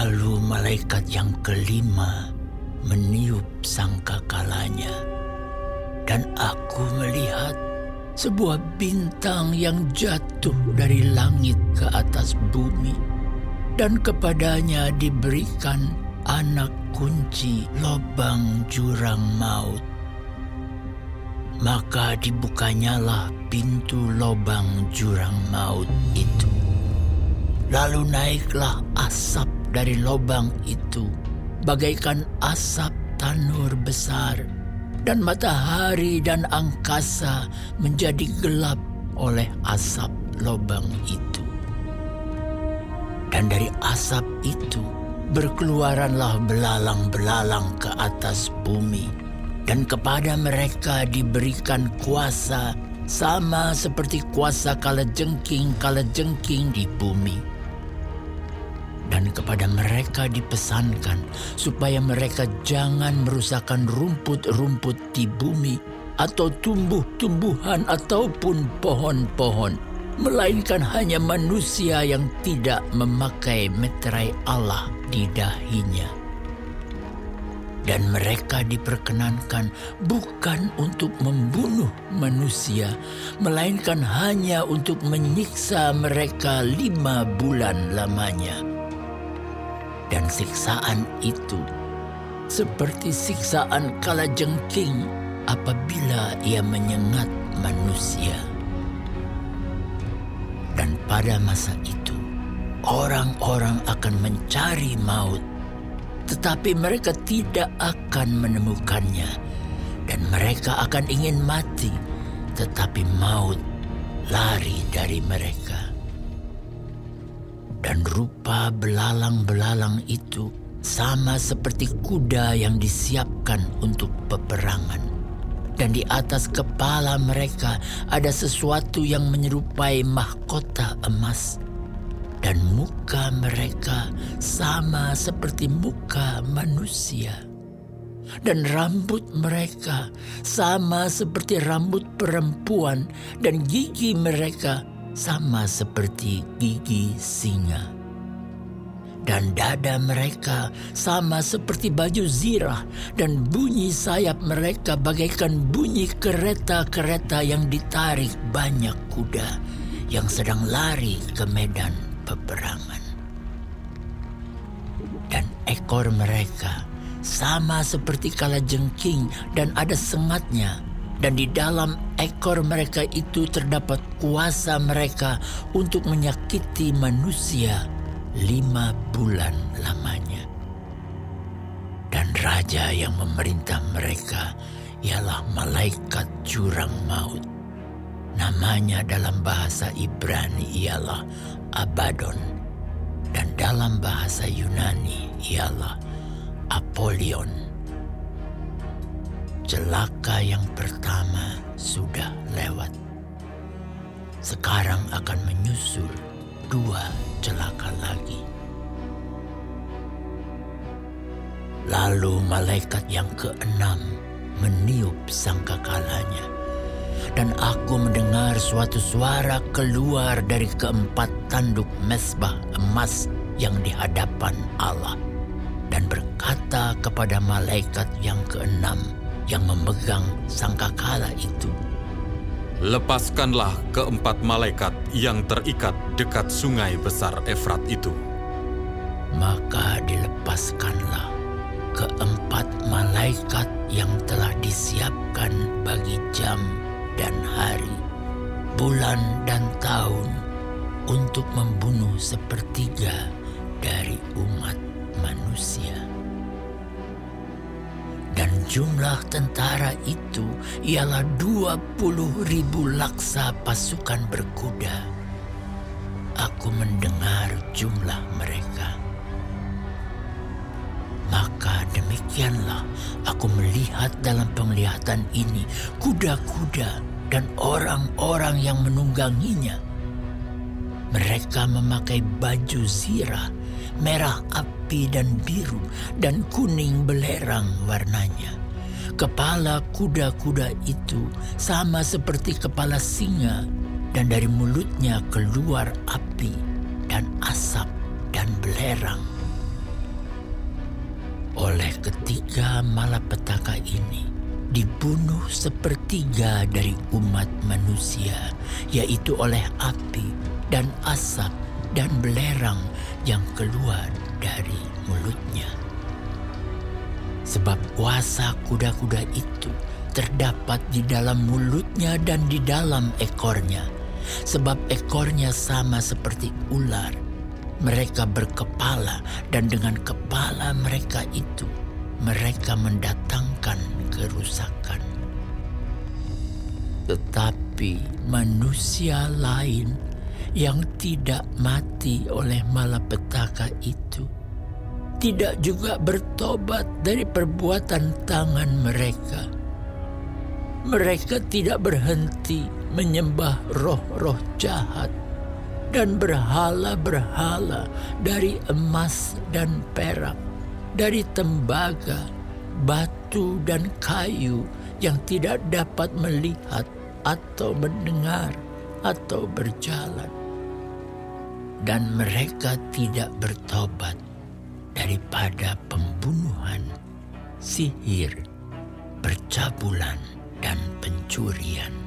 Lalu malaikat yang kelima meniup sangkakalanya. Dan aku melihat sebuah bintang yang jatuh dari langit ke atas bumi. Dan kepadanya diberikan anak kunci lobang jurang maut. Maka dibukanyalah pintu lobang jurang maut itu. Lalu naiklah asap dari lobang itu, bagaikan asap tanur besar, dan matahari dan angkasa menjadi gelap oleh asap lobang itu. Dan dari asap itu berkeluaranlah belalang-belalang ke atas bumi, dan kepada mereka diberikan kuasa sama seperti kuasa kala jengking kala jengking di bumi dan kepada mereka dipesankan supaya mereka jangan merusakkan rumput-rumput di bumi atau tumbuh-tumbuhan ataupun pohon-pohon, melainkan hanya manusia yang tidak memakai meterai Allah di dahinya. Dan mereka diperkenankan bukan untuk membunuh manusia, melainkan hanya untuk menyiksa mereka lima bulan lamanya dan siksaan itu. Seperti siksaan kala jengking apabila ia menyengat manusia. Dan pada masa itu, orang-orang akan mencari maut, tetapi mereka tidak akan menemukannya, dan mereka akan ingin mati, tetapi maut lari dari mereka dan rupa belalang-belalang itu sama seperti kuda yang disiapkan untuk peperangan. Dan di atas kepala mereka ada sesuatu yang menyerupai mahkota emas. Dan muka mereka sama seperti muka manusia. Dan rambut mereka sama seperti rambut perempuan dan gigi mereka sama seperti gigi singa. Dan dada mereka sama seperti baju zirah dan bunyi sayap mereka bagaikan bunyi kereta-kereta yang ditarik banyak kuda yang sedang lari ke medan peperangan. Dan ekor mereka sama seperti kala jengking dan ada sengatnya dan di dalam ekor mereka itu terdapat kuasa mereka untuk menyakiti manusia lima bulan lamanya. Dan raja yang memerintah mereka ialah malaikat jurang maut. Namanya dalam bahasa Ibrani ialah Abaddon dan dalam bahasa Yunani ialah Apollyon celaka yang pertama sudah lewat. Sekarang akan menyusul dua celaka lagi. Lalu malaikat yang keenam meniup sangkakalanya. Dan aku mendengar suatu suara keluar dari keempat tanduk mesbah emas yang di hadapan Allah. Dan berkata kepada malaikat yang keenam, yang memegang sangkakala itu. Lepaskanlah keempat malaikat yang terikat dekat sungai besar Efrat itu. Maka dilepaskanlah keempat malaikat yang telah disiapkan bagi jam dan hari, bulan dan tahun untuk membunuh sepertiga dari umat manusia dan jumlah tentara itu ialah dua puluh ribu laksa pasukan berkuda. Aku mendengar jumlah mereka. Maka demikianlah aku melihat dalam penglihatan ini kuda-kuda dan orang-orang yang menungganginya. Mereka memakai baju zirah, merah api dan biru dan kuning belerang warnanya. Kepala kuda-kuda itu sama seperti kepala singa dan dari mulutnya keluar api dan asap dan belerang. oleh ketiga malapetaka ini dibunuh sepertiga dari umat manusia, yaitu oleh api dan asap dan belerang yang keluar dari mulutnya. Sebab kuasa kuda-kuda itu terdapat di dalam mulutnya dan di dalam ekornya. Sebab ekornya sama seperti ular. Mereka berkepala dan dengan kepala mereka itu mereka mendatangkan kerusakan. Tetapi manusia lain yang tidak mati oleh malapetaka itu tidak juga bertobat dari perbuatan tangan mereka. Mereka tidak berhenti menyembah roh-roh jahat dan berhala-berhala dari emas dan perak, dari tembaga, batu dan kayu yang tidak dapat melihat atau mendengar atau berjalan. Dan mereka tidak bertobat daripada pembunuhan, sihir, percabulan, dan pencurian.